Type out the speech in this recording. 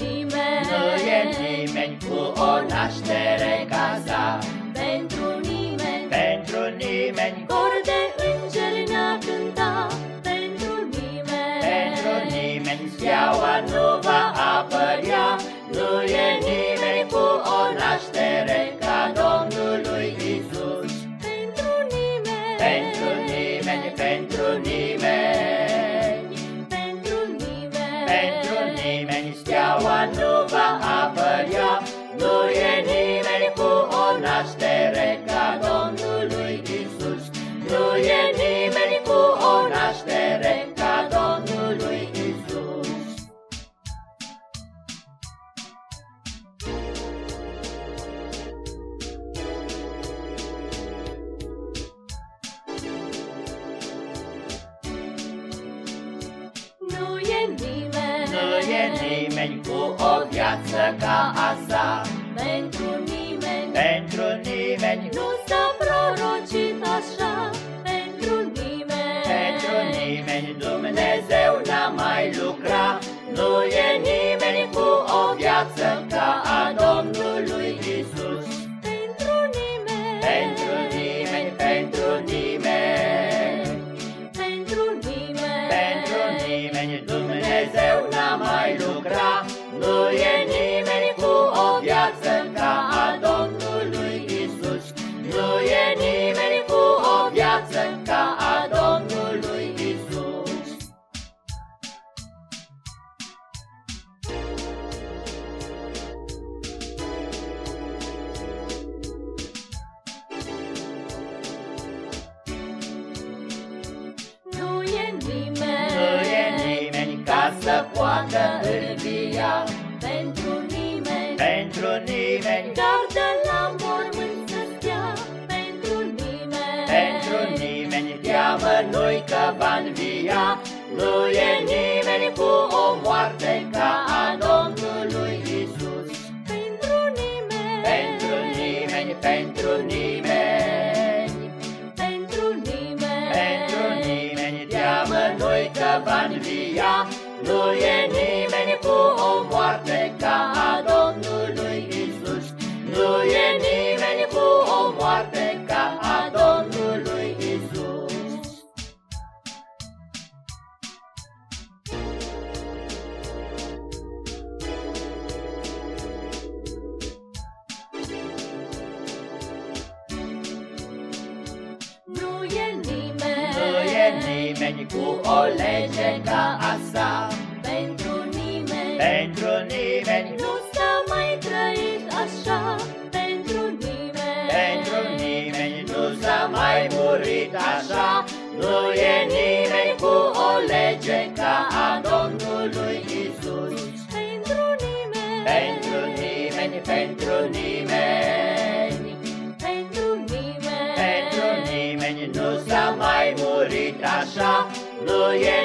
nimeni, nu e nimeni cu o naștere ca sa. Pentru nimeni, pentru nimeni, cor de îngeri ne-a cântat. Pentru nimeni, pentru nimeni, steaua nu va apărea. Nu e nimeni cu o naștere ca Domnului Isus. Pentru nimeni, Pentru nimeni, pentru nimeni, steaua nu va apărea. Nu e nimeni cu o naștere ca Domnului Isus. Nu e nimeni cu o naștere ca Domnului Isus. Nu e nimeni, Nu e nimeni cu o viață ca a sa. Pentru nimeni, Pentru nimeni, să poată învia Pentru nimeni, pentru nimeni, Dar de la mormânt să stea. Pentru nimeni, pentru nimeni, teamă nu-i că va învia. Nu e nimeni cu o moarte ca a Domnului Isus. Pentru nimeni, Pentru nimeni, pentru nimeni, Pentru nimeni, pentru nimeni, teamă nu-i că va învia. Nu e nimeni cu o moarte ca a Domnului Isus. Nu e nimeni cu o moarte ca a Domnului Isus. Nu e nimeni, Nu e nimeni cu o lege ca murit așa. Nu e nimeni cu o lege ca a Domnului Isus. Pentru nimeni, Pentru nimeni, pentru nimeni, Pentru nimeni, pentru nimeni nu s-a mai murit așa. Nu e